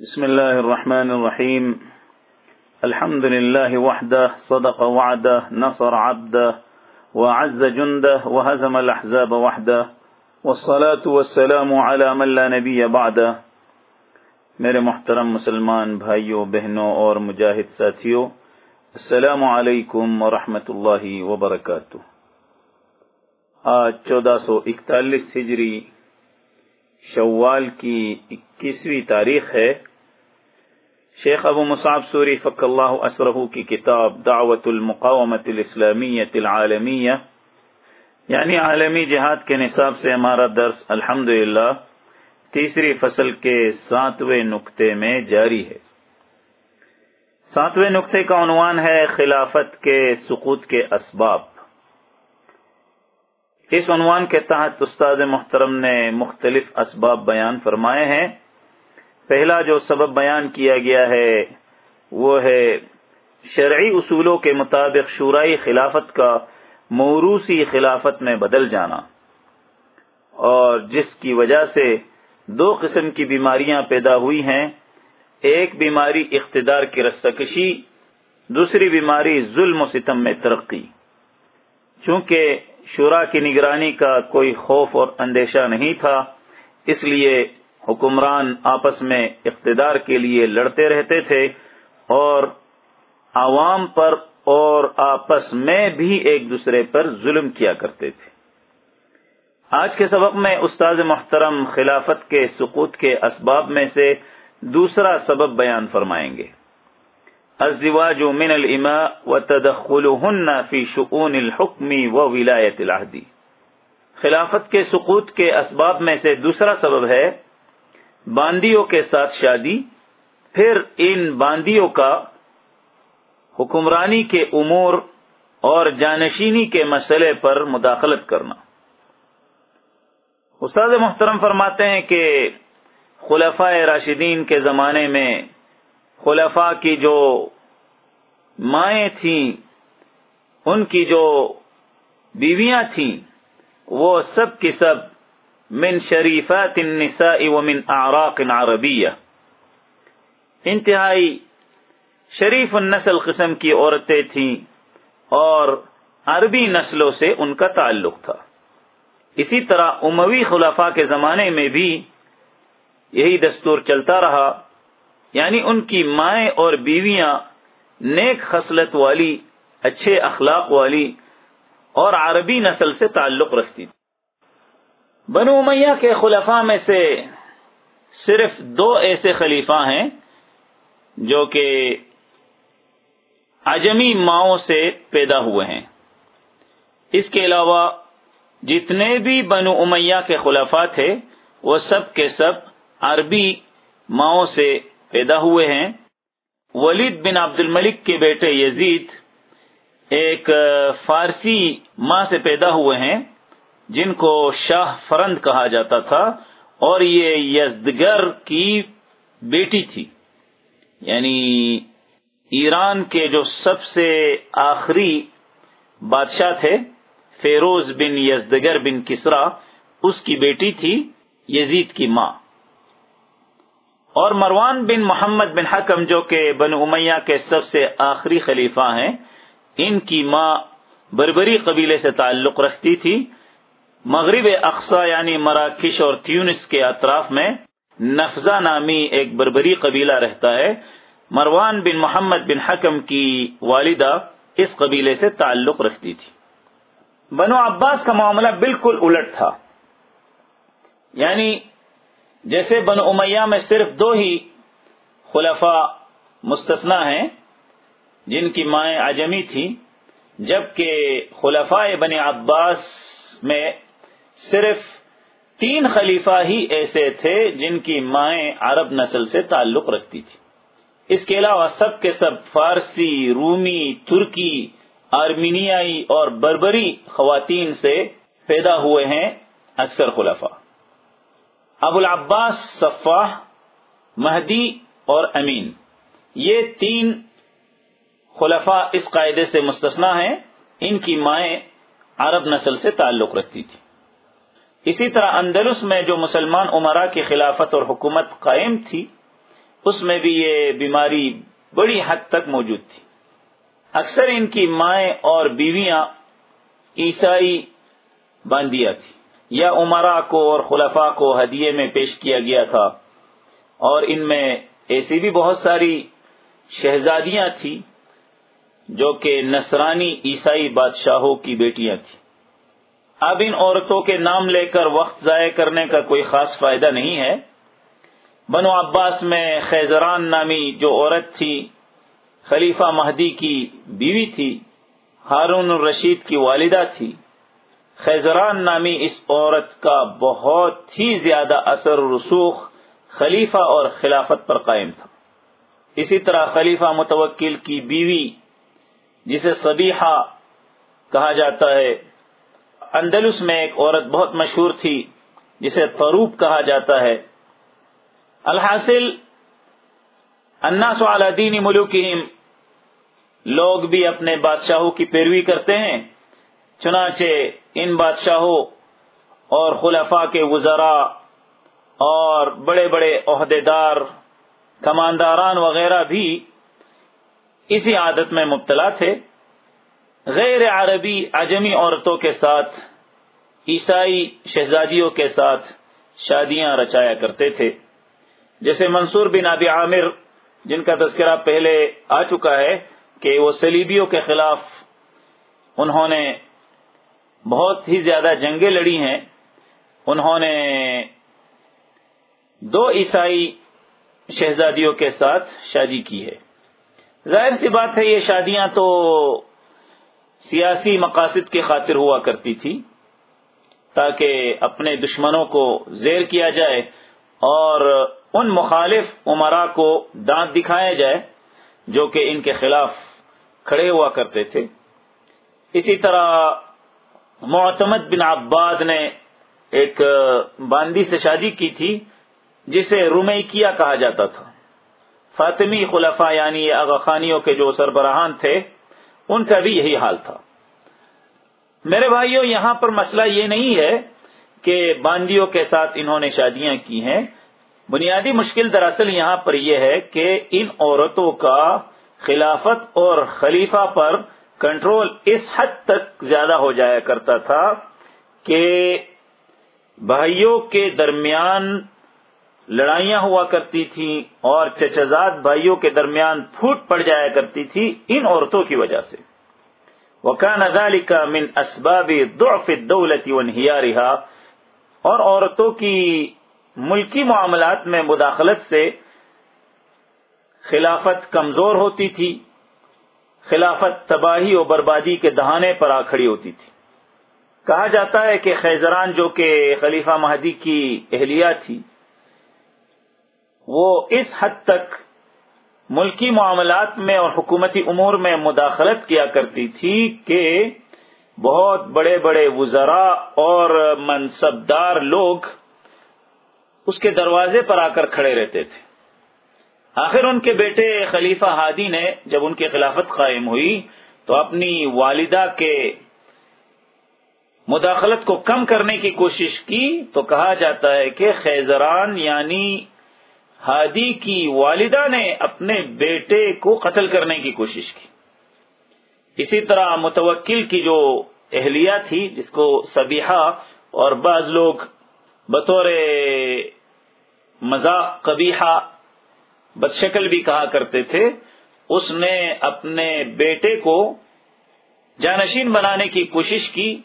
بسم الله الرحمن الرحيم. الحمد لله وحده، صدق وعده، نصر عبده، وعز جنده، وهزم الأحزاب وحده. والصلاة والسلام على من لا نبي بعده. میرے محترم مسلمان بھائیوں بہنوں اور مجاہد ساتھیوں السلام علیکم ورحمۃ اللہ وبرکاتہ. آج چودہ سو اکتالیس ہجری شوال کی اکیسویں تاریخ ہے۔ شیخ ابو مصعب سوری فق اللہ اسرہ کی کتاب دعوت المقامت الاسلامیت العالمیہ۔ یعنی عالمی جہاد کے نصاب سے ہمارا درس الحمد تیسری فصل کے ساتویں نقطے میں جاری ہے۔ ساتویں نقطے کا عنوان ہے خلافت کے سقوط کے اسباب۔ اس عنوان کے تحت استاد محترم نے مختلف اسباب بیان فرمائے ہیں۔ پہلا جو سبب بیان کیا گیا ہے، وہ ہے شرعی اصولوں کے مطابق شورائی خلافت کا موروثی خلافت میں بدل جانا۔ اور جس کی وجہ سے دو قسم کی بیماریاں پیدا ہوئی ہیں، ایک بیماری اقتدار کی رسکشی دوسری بیماری ظلم و ستم میں ترقی۔ چونکہ شورا کی نگرانی کا کوئی خوف اور اندیشہ نہیں تھا، اس لیے حکمران آپس میں اقتدار کے لیے لڑتے رہتے تھے اور عوام پر اور آپس میں بھی ایک دوسرے پر ظلم کیا کرتے تھے۔ آج کے سبق میں استاد محترم خلافت کے سقوط کے اسباب میں سے دوسرا سبب بیان فرمائیں گے۔ الزواج من الاماء وتدخلهن في شؤون الحكم وولایت العهد. خلافت کے سقوط کے اسباب میں سے دوسرا سبب ہے باندیوں کے ساتھ شادی، پھر ان باندیوں کا حکمرانی کے امور اور جانشینی کے مسئلے پر مداخلت کرنا۔ استاد محترم فرماتے ہیں کہ خلفاء راشدین کے زمانے میں خلفاء کی جو مائیں تھیں، ان کی جو بیویاں تھیں، وہ سب کی سب من شریفات النساء ومن اعراق عربیہ انتہائی شریف النسل قسم کی عورتیں تھیں اور عربی نسلوں سے ان کا تعلق تھا۔ اسی طرح اموی خلافہ کے زمانے میں بھی یہی دستور چلتا رہا۔ یعنی ان کی مائیں اور بیویاں نیک خصلت والی، اچھے اخلاق والی اور عربی نسل سے تعلق رکھتی تھی۔ بنو امیہ کے خلفاء میں سے صرف دو ایسے خلیفہ ہیں جو کہ اجمی ماؤں سے پیدا ہوئے ہیں۔ اس کے علاوہ جتنے بھی بنو امیہ کے خلفاء تھے، وہ سب کے سب عربی ماؤں سے پیدا ہوئے ہیں۔ ولید بن عبد الملک کے بیٹے یزید ایک فارسی ماں سے پیدا ہوئے ہیں، جن کو شاہ فرند کہا جاتا تھا، اور یہ یزدگر کی بیٹی تھی۔ یعنی ایران کے جو سب سے آخری بادشاہ تھے، فیروز بن یزدگر بن کسرا، اس کی بیٹی تھی یزید کی ماں۔ اور مروان بن محمد بن حکم جو کہ بن امیہ کے سب سے آخری خلیفہ ہیں، ان کی ماں بربری قبیلے سے تعلق رکھتی تھی۔ مغرب اقسا یعنی مراکش اور تیونس کے اطراف میں نفزا نامی ایک بربری قبیلہ رہتا ہے۔ مروان بن محمد بن حکم کی والدہ اس قبیلے سے تعلق رکھتی تھی۔ بنو عباس کا معاملہ بالکل الٹ تھا۔ یعنی جیسے بنو امیہ میں صرف دو ہی خلفاء مستثنا ہیں، جن کی مائیں اجمی تھی جبکہ خلفاء بن عباس میں صرف تین خلیفہ ہی ایسے تھے جن کی مائیں عرب نسل سے تعلق رکھتی تھی۔ اس کے علاوہ سب کے سب فارسی، رومی، ترکی، آرمینیائی اور بربری خواتین سے پیدا ہوئے ہیں اکثر خلفاء۔ ابو العباس صفاح مہدی اور امین۔ یہ تین خلفاء اس قاعدے سے مستثنا ہیں، ان کی مائیں عرب نسل سے تعلق رکھتی تھی اسی طرح اندلس میں جو مسلمان عمرہ کی خلافت اور حکومت قائم تھی، اس میں بھی یہ بیماری بڑی حد تک موجود تھی۔ اکثر ان کی مائیں اور بیویاں عیسائی باندیا تھی یا عمرا کو اور خلفاء کو ہدیے میں پیش کیا گیا تھا۔ اور ان میں ایسی بھی بہت ساری شہزادیاں تھیں جو کہ نصرانی عیسائی بادشاہوں کی بیٹیاں تھیں۔ اب ان عورتوں کے نام لے کر وقت ضائع کرنے کا کوئی خاص فائدہ نہیں ہے۔ بنو عباس میں خیزران نامی جو عورت تھی، خلیفہ مہدی کی بیوی تھی، ہارون الرشید کی والدہ تھی۔ خیزران نامی اس عورت کا بہت ہی زیادہ اثر و رسوخ خلیفہ اور خلافت پر قائم تھا۔ اسی طرح خلیفہ متوکل کی بیوی، جسے صبیحہ کہا جاتا ہے، اندلس میں ایک عورت بہت مشہور تھی، جسے فروب کہا جاتا ہے۔ الحاصل على دین ملوکہم لوگ بھی اپنے بادشاہوں کی پیروی کرتے ہیں، چنانچہ ان بادشاہوں اور خلفاء کے وزراء اور بڑے بڑے عہدے دار کمانداران وغیرہ بھی اسی عادت میں مبتلا تھے۔ غیر عربی اجمی عورتوں کے ساتھ، عیسائی شہزادیوں کے ساتھ شادیاں رچایا کرتے تھے۔ جیسے منصور بن ابی عامر، جن کا تذکرہ پہلے آ چکا ہے کہ وہ سلیبیوں کے خلاف انہوں نے بہت ہی زیادہ جنگیں لڑی ہیں۔ انہوں نے دو عیسائی شہزادیوں کے ساتھ شادی کی ہے۔ ظاہر سی بات ہے، یہ شادیاں تو سیاسی مقاصد کی خاطر ہوا کرتی تھی، تاکہ اپنے دشمنوں کو زیر کیا جائے اور ان مخالف عمرا کو دانت دکھایا جائے، جو کہ ان کے خلاف کھڑے ہوا کرتے تھے۔ اسی طرح معتمد بن عباد نے ایک باندی سے شادی کی تھی، جسے رومیکیا کہا جاتا تھا۔ فاطمی خلفا یعنی خانیوں کے جو سربراہان تھے، ان کا بھی یہی حال تھا۔ میرے بھائیوں، یہاں پر مسئلہ یہ نہیں ہے کہ باندیوں کے ساتھ انہوں نے شادیاں کی ہیں۔ بنیادی مشکل دراصل یہاں پر یہ ہے کہ ان عورتوں کا خلافت اور خلیفہ پر کنٹرول اس حد تک زیادہ ہو جایا کرتا تھا کہ بھائیوں کے درمیان لڑائیاں ہوا کرتی تھیں اور چچزاد بھائیوں کے درمیان پھوٹ پڑ جایا کرتی تھی ان عورتوں کی وجہ سے۔ وکان ادالی کا من اسباب ضعف الدولت ونهيارها اور عورتوں کی ملکی معاملات میں مداخلت سے خلافت کمزور ہوتی تھی۔ خلافت تباہی و بربادی کے دہانے پر آ کھڑی ہوتی تھی۔ کہا جاتا ہے کہ خیزران جو کہ خلیفہ مہدی کی اہلیہ تھی، وہ اس حد تک ملکی معاملات میں اور حکومتی امور میں مداخلت کیا کرتی تھی کہ بہت بڑے بڑے وزراء اور منصبدار لوگ اس کے دروازے پر آ کر کھڑے رہتے تھے۔ آخر ان کے بیٹے خلیفہ ہادی نے جب ان کی خلافت قائم ہوئی تو اپنی والدہ کے مداخلت کو کم کرنے کی کوشش کی تو کہا جاتا ہے کہ خیزران یعنی ہادی کی والدہ نے اپنے بیٹے کو قتل کرنے کی کوشش کی۔ اسی طرح متوکل کی جو اہلیہ تھی جس کو سبیحا اور بعض لوگ بطور مذاق قبیحہ بدشکل بھی کہا کرتے تھے، اس نے اپنے بیٹے کو جانشین بنانے کی کوشش کی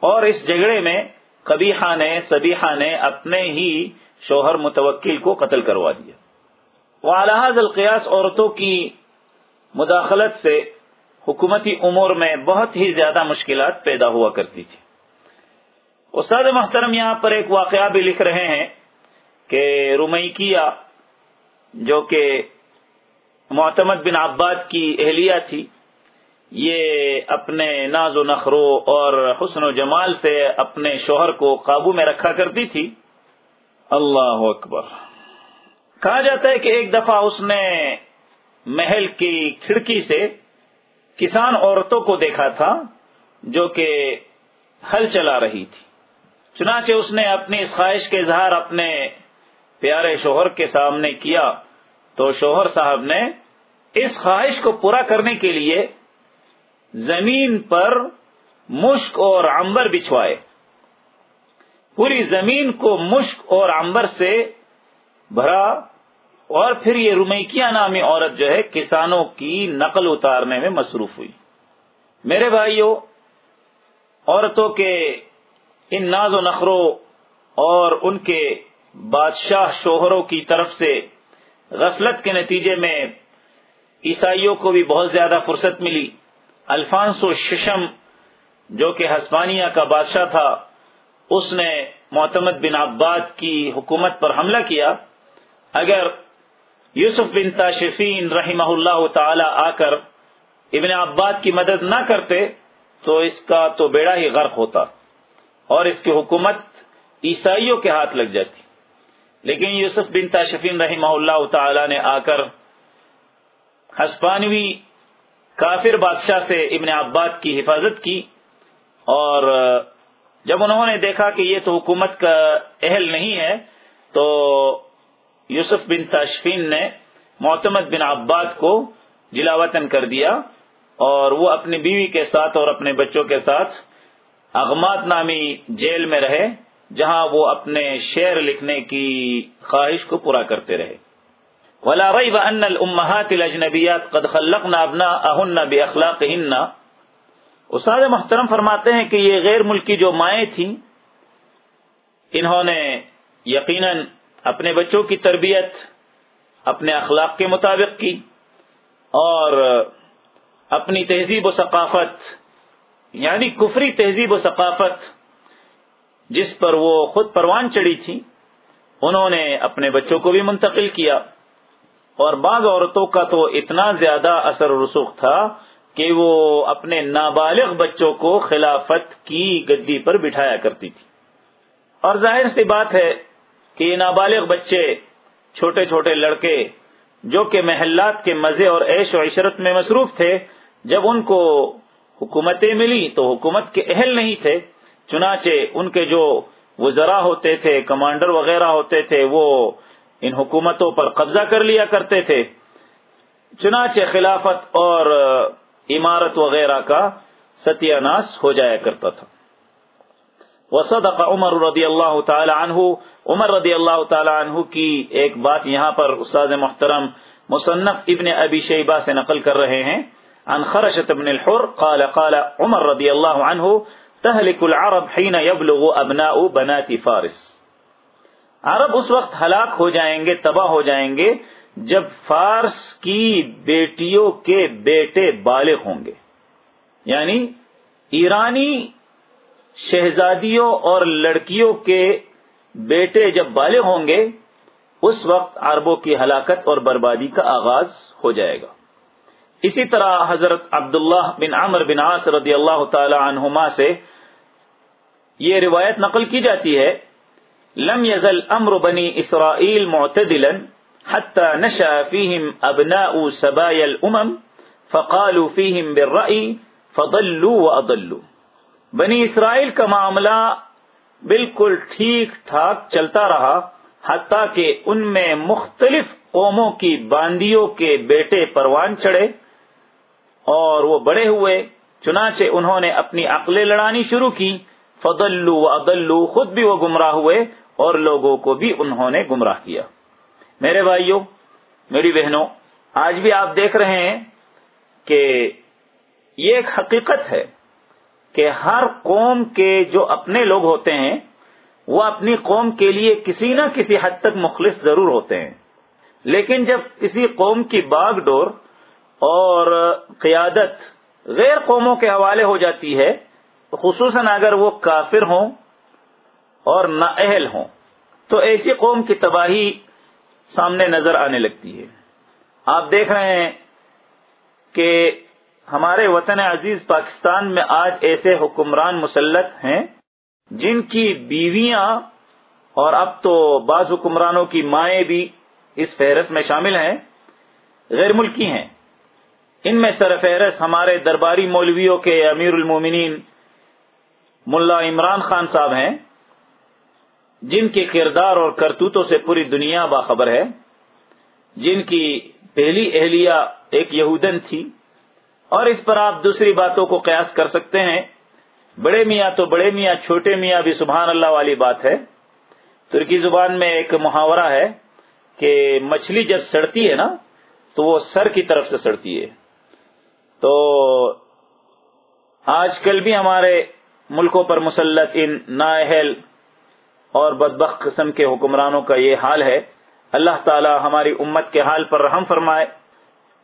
اور اس جھگڑے میں کبیحا نے سبیحا نے اپنے ہی شوہر متوکل کو قتل کروا دیا۔ وہ الحاظ القیاس عورتوں کی مداخلت سے حکومتی امور میں بہت ہی زیادہ مشکلات پیدا ہوا کرتی تھی۔ استاد محترم یہاں پر ایک واقعہ بھی لکھ رہے ہیں کہ رومیکیا جو کہ معتمد بن عباد کی اہلیہ تھی، یہ اپنے ناز و نخرو اور حسن و جمال سے اپنے شوہر کو قابو میں رکھا کرتی تھی۔ اللہ اکبر۔ کہا جاتا ہے کہ ایک دفعہ اس نے محل کی کھڑکی سے کسان عورتوں کو دیکھا تھا، جو کہ ہل چلا رہی تھی۔ چنانچہ اس نے اپنی اس خواہش کے اظہار اپنے پیارے شوہر کے سامنے کیا تو شوہر صاحب نے اس خواہش کو پورا کرنے کے لیے زمین پر مشک اور عنبر بچھوائے۔ پوری زمین کو مشک اور عنبر سے بھرا اور پھر یہ رمیکیا نامی عورت جو ہے کسانوں کی نقل اتارنے میں مصروف ہوئی۔ میرے بھائیوں، عورتوں کے ان ناز و نخروں اور ان کے بادشاہ شوہروں کی طرف سے غفلت کے نتیجے میں عیسائیوں کو بھی بہت زیادہ فرصت ملی۔ الفانسو ششم، جو کہ ہسپانیہ کا بادشاہ تھا، اس نے معتمد بن عباد کی حکومت پر حملہ کیا۔ اگر یوسف بن تاشفین رحمہ اللہ تعالی آ کر ابن عباد کی مدد نہ کرتے، تو اس کا تو بیڑا ہی غرق ہوتا اور اس کی حکومت عیسائیوں کے ہاتھ لگ جاتی۔ لیکن یوسف بن تاشفین رحمہ اللہ تعالی نے آ کر ہسپانوی کافر بادشاہ سے ابن عباد کی حفاظت کی اور جب انہوں نے دیکھا کہ یہ تو حکومت کا اہل نہیں ہے، تو یوسف بن تاشفین نے معتمد بن عباد کو جلا وطن کر دیا اور وہ اپنی بیوی کے ساتھ اور اپنے بچوں کے ساتھ اغمات نامی جیل میں رہے۔ جہاں وہ اپنے شعر لکھنے کی خواہش کو پورا کرتے رہے۔ ولا ريب ان الامهات الاجنبيات قد خلقنا ابناءهن باخلاقهن استاد محترم فرماتے ہیں کہ یہ غیر ملکی جو مائیں تھیں، انہوں نے یقینا اپنے بچوں کی تربیت، اپنے اخلاق کے مطابق کی اور اپنی تہذیب و ثقافت یعنی کفری تہذیب و ثقافت جس پر وہ خود پروان چڑھی تھی، انہوں نے اپنے بچوں کو بھی منتقل کیا۔ اور بعض عورتوں کا تو اتنا زیادہ اثر رسوخ تھا کہ وہ اپنے نابالغ بچوں کو خلافت کی گدی پر بٹھایا کرتی تھی۔ اور ظاہر سی بات ہے کہ یہ نابالغ بچے، چھوٹے چھوٹے لڑکے جو کہ محلات کے مزے اور عیش و عشرت میں مصروف تھے، جب ان کو حکومتیں ملی تو حکومت کے اہل نہیں تھے۔ چنانچہ ان کے جو وزراء ہوتے تھے، کمانڈر وغیرہ ہوتے تھے، وہ ان حکومتوں پر قبضہ کر لیا کرتے تھے۔ چنانچہ خلافت اور عمارت وغیرہ کا ستیہ ناس ہو جایا کرتا تھا۔ وصدق عمر رضی اللہ تعالی عنہ۔ عمر رضی اللہ تعالی عنہ کی ایک بات یہاں پر استاد محترم مصنف ابن ابی شیبہ سے نقل کر رہے ہیں۔ عن خرشت ابن الحر قال قال عمر رضی اللہ عنہ تہلک العرب حین یبلغ ابناء بنات فارس. عرب اس وقت ہلاک ہو جائیں گے، تباہ ہو جائیں گے جب فارس کی بیٹیوں کے بیٹے بالغ ہوں گے۔ یعنی ایرانی شہزادیوں اور لڑکیوں کے بیٹے جب بالغ ہوں گے، اس وقت عربوں کی ہلاکت اور بربادی کا آغاز ہو جائے گا۔ اسی طرح حضرت عبداللہ بن عمر بن عاص رضی اللہ تعالی عنہما سے یہ روایت نقل کی جاتی ہے، لم يزل امر بنی اسرائیل معتدلا حتى نشا فيهم ابناء سبايا الامم فقالوا فيهم بالرأي فضلوا واضلوا بنی اسرائیل کا معاملہ بالکل ٹھیک ٹھاک چلتا رہا، حتیٰ کہ ان میں مختلف قوموں کی باندیوں کے بیٹے پروان چڑھے۔ اور وہ بڑے ہوئے، چنانچہ انہوں نے اپنی عقلیں لڑانی شروع کی۔ فضلو و ادلو خود بھی وہ گمراہ ہوئے اور لوگوں کو بھی انہوں نے گمراہ کیا۔ میرے بھائیوں، میری بہنوں، آج بھی آپ دیکھ رہے ہیں کہ یہ ایک حقیقت ہے کہ ہر قوم کے جو اپنے لوگ ہوتے ہیں، وہ اپنی قوم کے لیے کسی نہ کسی حد تک مخلص ضرور ہوتے ہیں۔ لیکن جب کسی قوم کی باغ ڈور اور قیادت غیر قوموں کے حوالے ہو جاتی ہے، خصوصاً اگر وہ کافر ہوں اور نااہل ہوں۔ تو ایسی قوم کی تباہی سامنے نظر آنے لگتی ہے۔ آپ دیکھ رہے ہیں کہ ہمارے وطن عزیز پاکستان میں آج ایسے حکمران مسلط ہیں جن کی بیویاں اور اب تو بعض حکمرانوں کی مائیں بھی اس فہرست میں شامل ہیں، غیر ملکی ہیں۔ ان میں سر فہرست ہمارے درباری مولویوں کے امیر المومنین ملا عمران خان صاحب ہیں، جن کے کردار اور کرتوتوں سے پوری دنیا باخبر ہے، جن کی پہلی اہلیہ ایک یہودن تھی، اور اس پر آپ دوسری باتوں کو قیاس کر سکتے ہیں۔ بڑے میاں تو بڑے میاں، چھوٹے میاں بھی سبحان اللہ والی بات ہے۔ ترکی زبان میں ایک محاورہ ہے کہ مچھلی جب سڑتی ہے نا، تو وہ سر کی طرف سے سڑتی ہے۔ تو آج کل بھی ہمارے ملکوں پر مسلط ان نااہل اور بدبخ قسم کے حکمرانوں کا یہ حال ہے۔ اللہ تعالی ہماری امت کے حال پر رحم فرمائے۔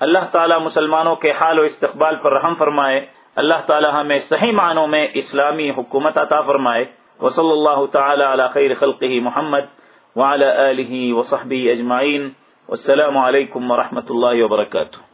اللہ تعالی مسلمانوں کے حال و استقبال پر رحم فرمائے۔ اللہ تعالی ہمیں صحیح معنوں میں اسلامی حکومت عطا فرمائے۔ وصلی اللہ تعالی علی خیر خلقہ محمد وعلى آلہ وصحبہ اجمعین۔ والسلام علیکم ورحمۃ اللہ وبرکاتہ۔